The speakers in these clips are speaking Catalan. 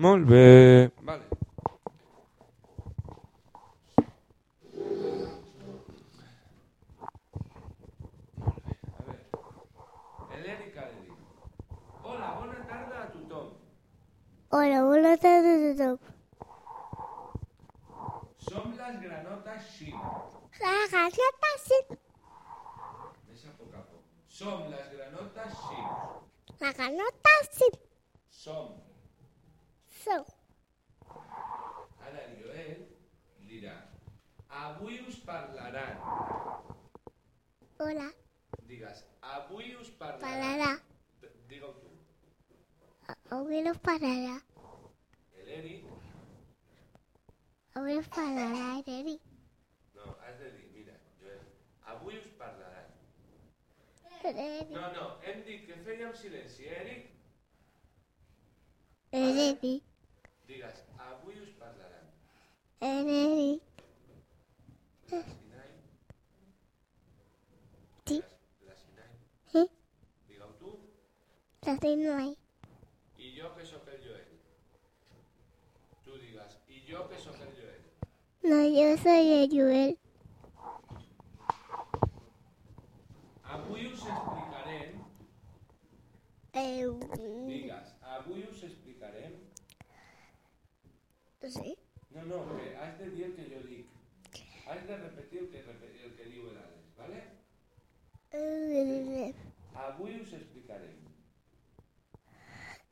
Molt bé. Vale. Molt bé, a veure. L'Eric ha de dir. Hola, bona tarda a tothom. Hola, bona tarda a tothom. Som les granotes Xina. La galleta sí. Més a poc a poc. Som les granotes Xina. La galleta sí. Som. Som. Ara el Joel dirà. Avui us parlaran. Hola, Digues, avui us parlaran. pararà. Digue-ho tu. Avui no pararà. L'Eric, Avui no pararà, Eric. no, has de dir, mira, Joel, avui us parlaran. Eric. No, no, hem dit que fèiem silenci, Eric. Eric. Digues, avui us parlaran. Eric. La Sinai. Sí. La Sinai. Sí. Digue-ho tu. La hay. I jo que sóc el Joel. Tu digues, i jo que sóc el Joel. No, yo soy el Joel. Avui us explicarem, Eh, digues, avui us explicarem. No sé. No, no, que has de dir el que jo dic. Has de repetir el que, el que diu l'Àlex, ¿vale? Eh, Avui us explicarem.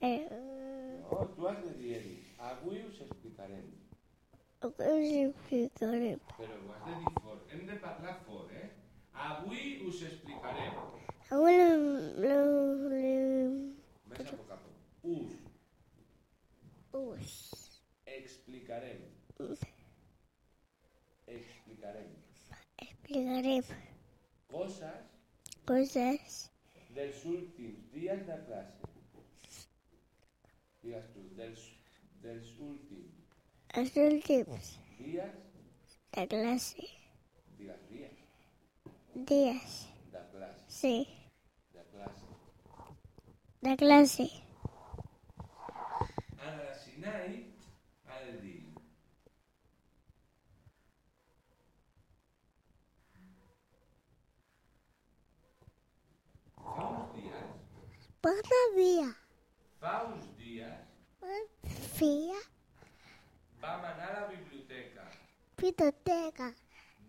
eh, No, tu has de dir, avui us explicarem. ¿qué os explicaré? Però ho has de dir fort. Hem de parlar fort, eh? Avui us explicarem. Lo, lo, Ves a poc a poc. Us us explicarem. Explicarem. explicaré Coses cosas dels últims dies de classe. Digues tu, dels, dels últims los últimos dies, de clase. digues dies, Días, de classe, sí, de classe. de clase. Ara la Sinai dir fa uns dies, Buena día, fa uns dies fía, vam anar a la biblioteca. pitoteca,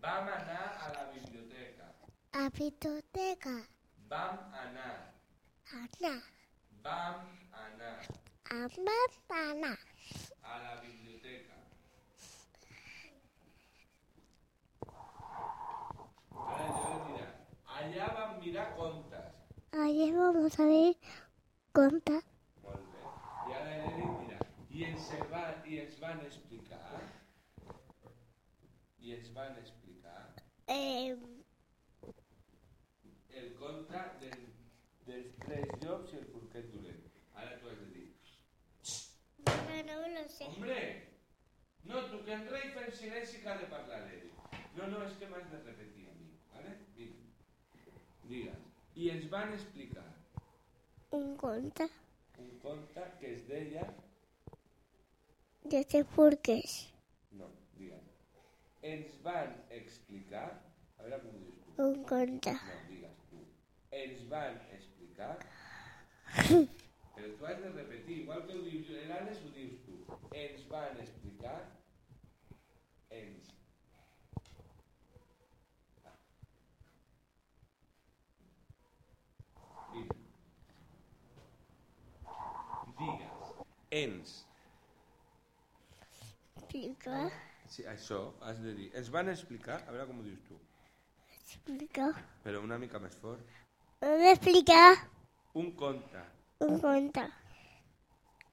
Vam anar a la biblioteca. a pitoteca, Vam anar. ana, Vam anar a manzana, a la biblioteca. Ara jo dirà, allà vam mirar contes. Ayer vamos a ver conta, Molt bé. I ara l'Eric dirà, i ens, va, i ens van explicar, i ens van explicar eh, el conte del, dels tres llops i el porquet dolent. Ara tu has de dir, lo hombre, no, tu que entra i fem silenci que ha de parlar l'Eric. No, no, és que m'has de repetir a mi, vale? Vinga. Digues. I ens van explicar Un conta un conte que es deia... de este porqués, No, digues. Ens van explicar... A veure com ho dius tu. un conta, No, digues tu. Ens van explicar... Però tu has de repetir, igual que ho dius l'Àlex, ho dius tu. Ens van explicar... Ens. Ah. Digues. Ens. explica, Sí, això has de dir. Ens van explicar... A veure com ho dius tu. explica, Però una mica més fort. ¿dónde explica Un conte un conta?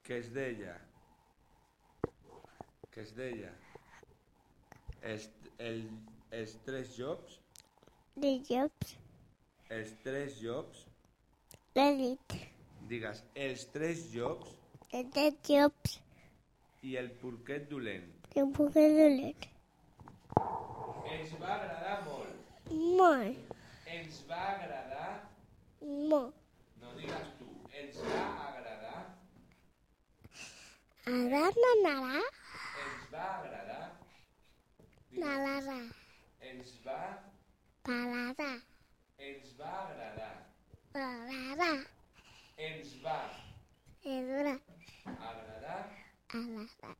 que es deia que es deia els, el, els tres llops De Jobs, els tres llops de nit, digues els tres llops de Jobs, i el porquet dolent? Poco de dolor. ens va agradar molt. Molt, ens va agradar? Molt, no digues ens va agradar Ara n'anarà? Ens va agradar. N'anarà. Ens va, Pararà. ens va agradar. Pararà. Ens va Edurà. agradar Anarà.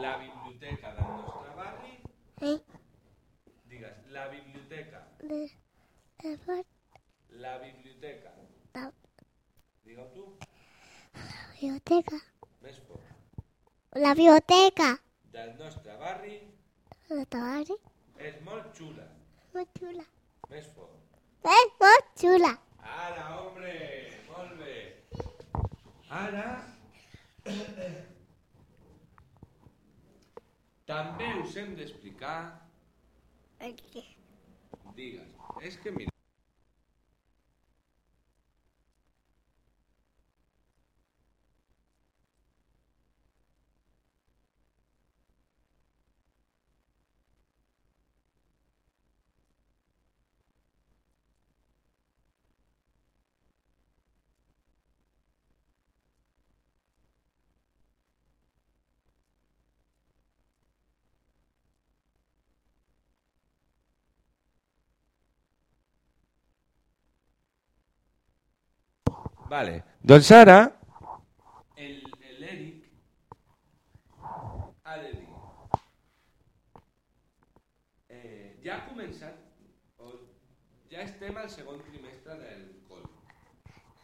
La biblioteca del nostre barri, Eh? digues, la biblioteca, De, de la biblioteca, La digue-ho tu, biblioteca. més fort, La biblioteca. del nostre barri La tabari. és molt xula, Molt xula. més fort. És molt xula. Ara, hombre, molt bé. Ara... També us hem d'explicar... Aquí. Digues, és que mira... Vale. Doncs ara... El, l'Eric ha de dir... Eh, ja ha començat... O, ja estem al segon trimestre del col.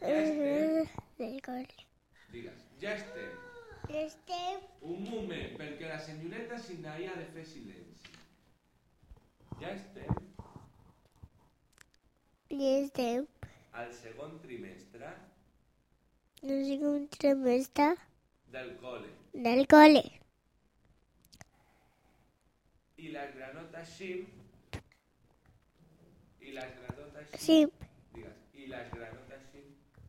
Ja estem... Del col. Digues, ja estem. Estem. Un moment, perquè la senyoreta Sinaí ha de fer silenci. Ja estem Estem. al segon trimestre No sé un trimestre del col·le. del cole. I les granotes xim... I les granotes. Sí. Digues, i les granotes.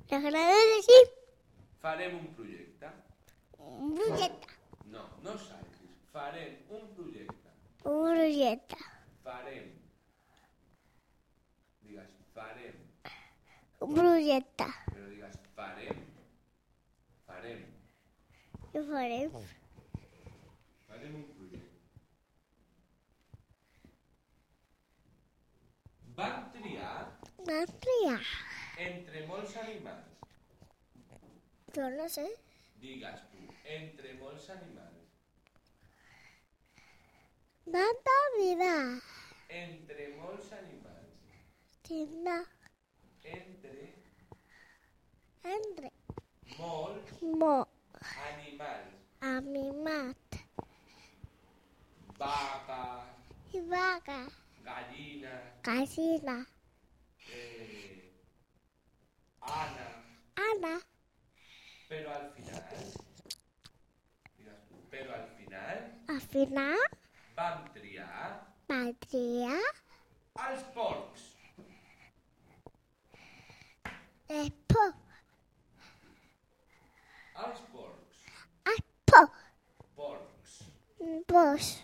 La granada de sí. Farem un projecte. Un projecte. No, no saltis. Farem un projecte. Un projecte. Farem. Digues, farem. Un projecte. Però digues. Farem. Farem? Farem un projecte. Vam triar triar. entre molts animals. Jo no sé. Digues tu, entre molts animals. Vam mirar. Entre molts animals. Tindrà. Entre Entre. molts Mo. Animals. Animat. Vaca, I vaca. gallina, Casina. eh, Anna. Ana. Però al final, tu, però al final Al final vam triar va triar els porcs. el por. Els porcs. El por. Porcs. Vos.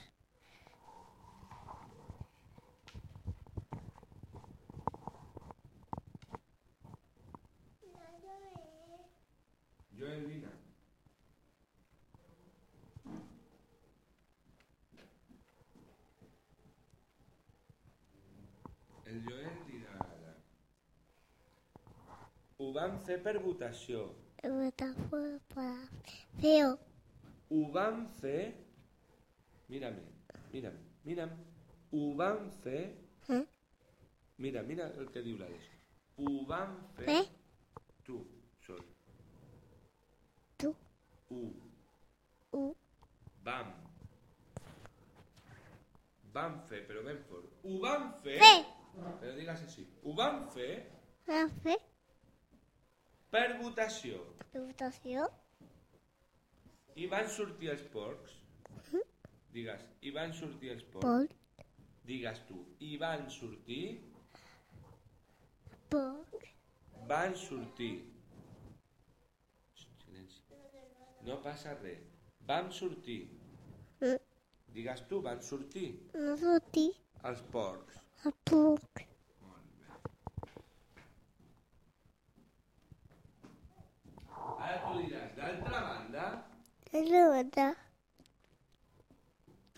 Joel, vine. El Joel dirà ara. Ho vam fer per votació. Feo. Ho vam fer... Mira'm, mira'm, mira'm. Ho vam fer... Eh? Mira, mira el que diu l'Àlex. Ho vam fer... Fer? Tu, sol. Tu. Ho U. vam. Vam fer, però ben fort. Ho vam fer... Fer. Però digues així. Ho vam fer Va fer per votació. votació. I van sortir els porcs. Digues, i van sortir els porcs. Por. Digues tu, i van sortir, Por. van sortir. Silenci. No passa res. Vam sortir. Mm. Digues tu, van sortir No sortir. els porcs. A poc. Ara tu diràs, d'altra banda, la veritat.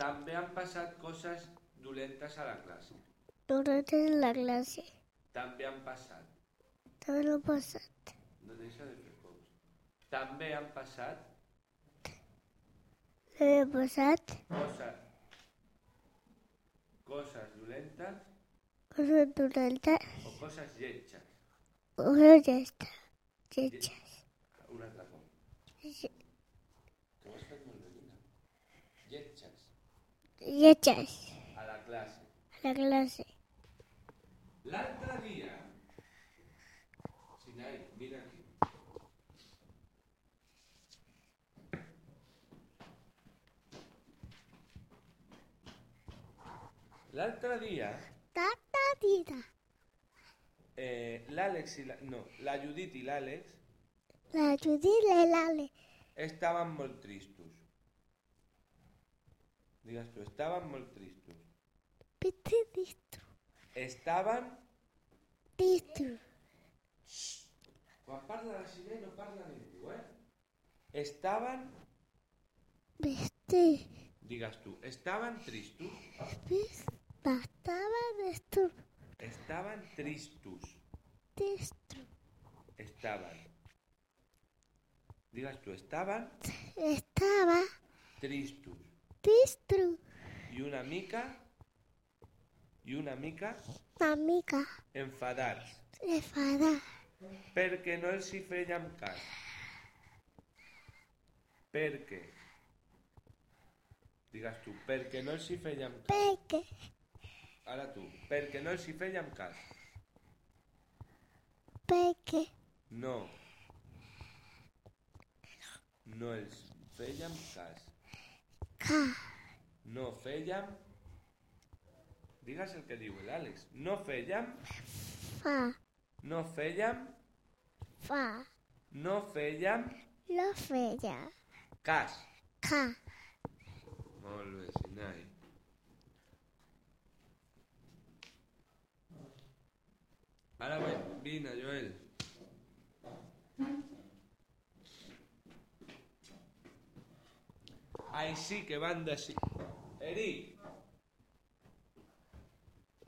També han passat coses dolentes a la classe. Durante la clase. També han passat. També lo passat. No deixa de fer cops. També han passat L'he passat. coses, coses dolentes Cosa durante. o coses lletges. Ja està. Lletges. Un altre cop. Lletges. A la classe. A la clase. L'altre dia... Sinai, vine aquí. L'altre dia, Tata tita. eh, l'Àlex i la... No, la Judit i l'Àlex La Judit i l'Ale. estaven molt tristos. Digas, però estaven molt tristos. Pete tristos. Estaven... Tristos. Quan parla la sirena no parla ningú, eh? Estaven... Vestir. Digas tu, estaven tristos. Estaven tristos. Estaven tristos. Tristos. Estaban. Digas tú, estaban... Estaba... Tristos. Distro. I una mica... I una mica Amiga. enfadats. Enfadar. Perquè no els hi fèiem cas. Perquè... Digues tu, perquè no els hi fèiem cas. Perquè. Ara tu, perquè no els hi fèiem cas. Perquè. No. No els fèiem cas. No fèiem... Digues el que diu l'Àlex. No fèiem, Fa. no fèiem, Fa. no fèiem Lo feia. cas. Ca. Molt bé, Sinai. Ara vine, Joel. Així que van decidir... Eric!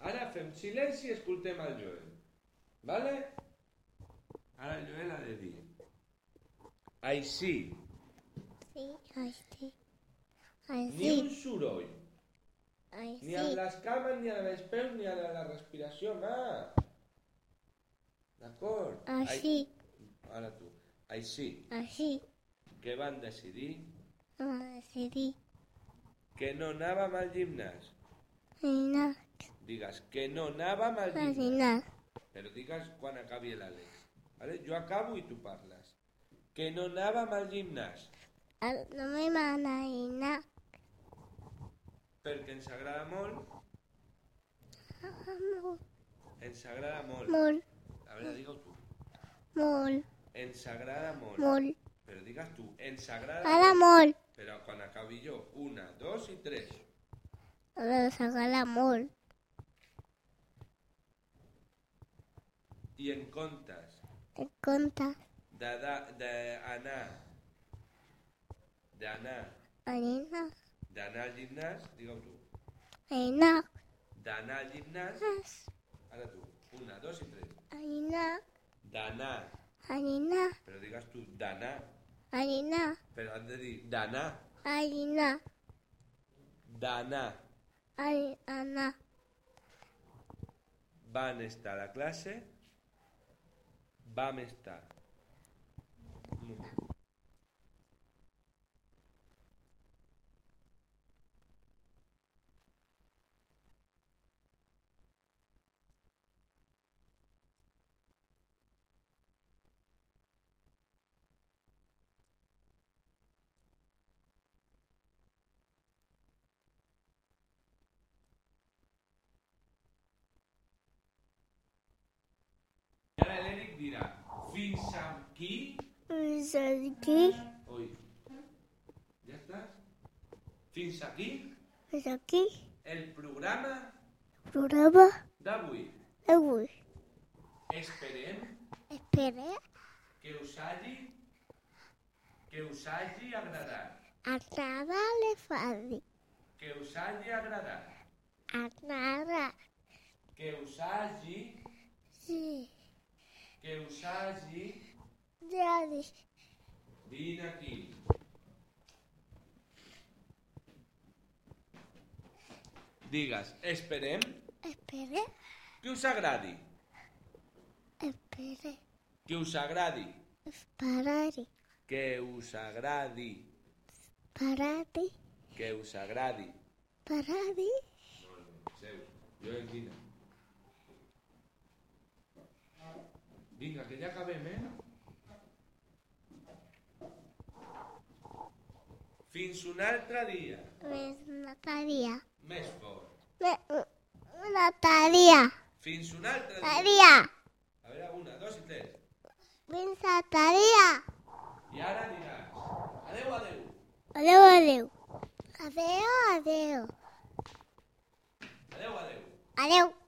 Ara fem silenci i escoltem el Joel. Vale? Ara el Joel ha de dir... Així, Sí, així. ni un Així. soroll. Ni amb Així. les cames, ni amb els peus, ni amb la respiració, mà. D'acord? Així. Ai- Ara tu. Així Així. que van decidir Va decidir. que no anàvem al gimnàs. Anar. Digues que no anàvem al gimnàs. Anar. Però digues quan acabi l'Àlex. Vale? Jo acabo i tu parles. Que no anàvem al gimnàs No me van a anar. perquè ens agrada molt. Molt. Ens agrada molt. Molt. A veure, digue-ho tu. Molt. Ens agrada molt. Molt. Però digues tu, ens agrada Ara molt. Però quan acabi jo, una, dos i tres. S'agala molt. I en comptes En compte. d'anar, d'anar, d'anar, Anar. d'anar al gimnàs, digue-ho tu, Anar. d'anar al gimnàs, ara tu, una, dos i tres, Anar. d'anar, Anar. però digues tu d'anar, Anar. però has de dir d'anar, Anar. d'anar, Anar. van estar a la classe, vam estar. Un moment. Fins aquí. Oi. Ja està? Fins aquí Fins aquí. el programa Programa d'avui. d'avui. Esperem Espera. que us hagi que us hagi agradat. Anava a l'elefant. Que us hagi agradat. Anava. Que us hagi Sí. Que us hagi Daddy. Vine aquí. Digues, esperem Espera. que us agradi. Espera. Que us agradi. Parari. Que us agradi. Parari. Que us agradi. Parari. Molt bé, seu. Jo en quina. Vinga, que ja acabem, eh? Fins un altre dia. Més Natalia. Més fort. Més Natalia. Fins un altre dia. Natalia. A veure, una, dos i tres. Més Natalia. I ara diràs, adeu, adeu. Adéu, adéu. Adéu, adéu. Adeu, adeu. Adéu.